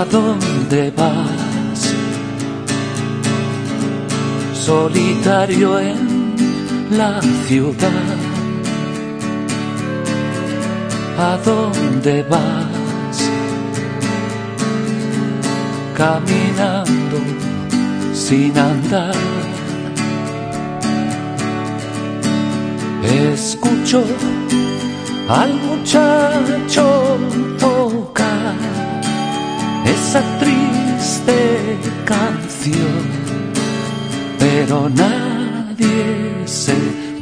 ¿A dónde vas? Solitario en la ciudad. ¿A dónde vas? Caminando sin andar. Escucho al muchacho tocar esa triste canción, pero nadie se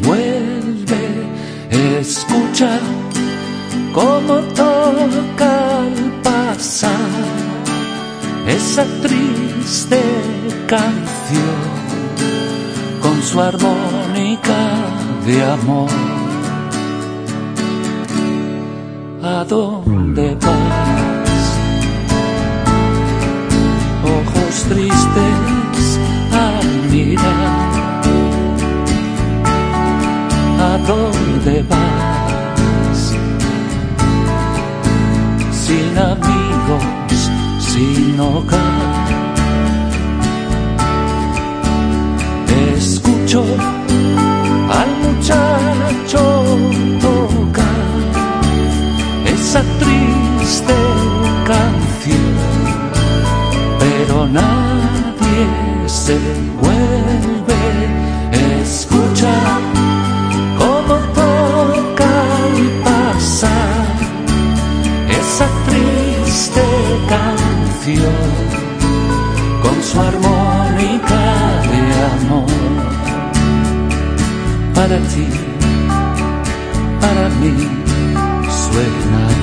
vuelve a escuchar como toca al pasar esa triste canción con su armónica de amor. ¿A dónde vas? Dónde vas? Sin amigos, sin hogar. Escucho al muchacho tocar esa triste canción, pero nadie se para ti, para mí suena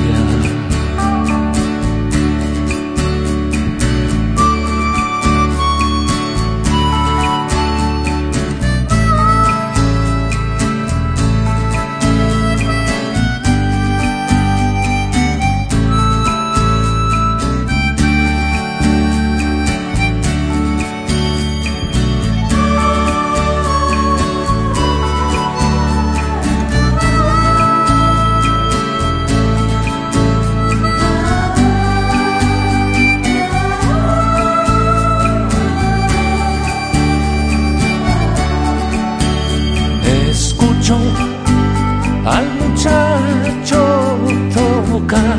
muchacho tocar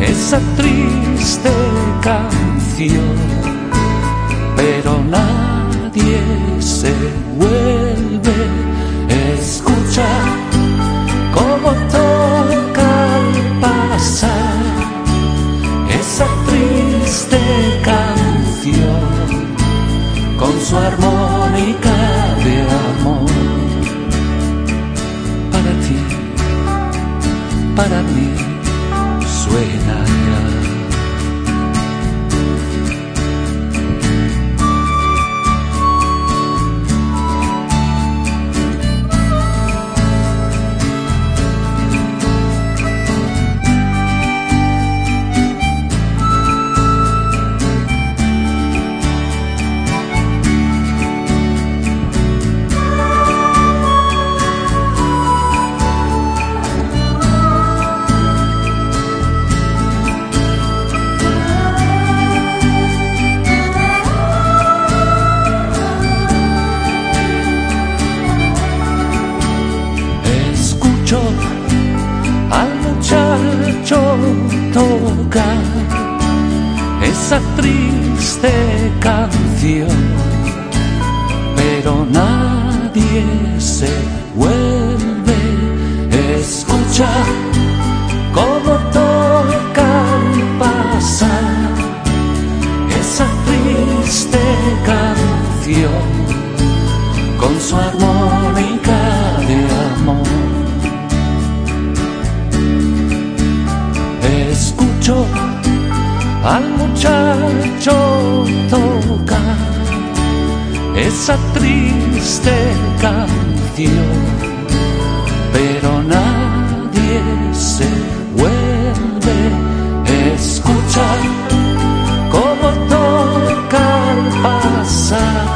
esa triste canción, pero nadie se vuelve a escuchar como toca al pasar esa triste canción con su armónica para mí suena ya. Esa triste canción, pero nadie se vuelve a escuchar como toca al pasar esa triste canción con su armónica al muchacho tocar esa triste canción, pero nadie se vuelve a escuchar como toca al pasar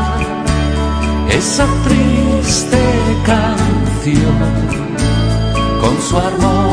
esa triste canción con su armónica.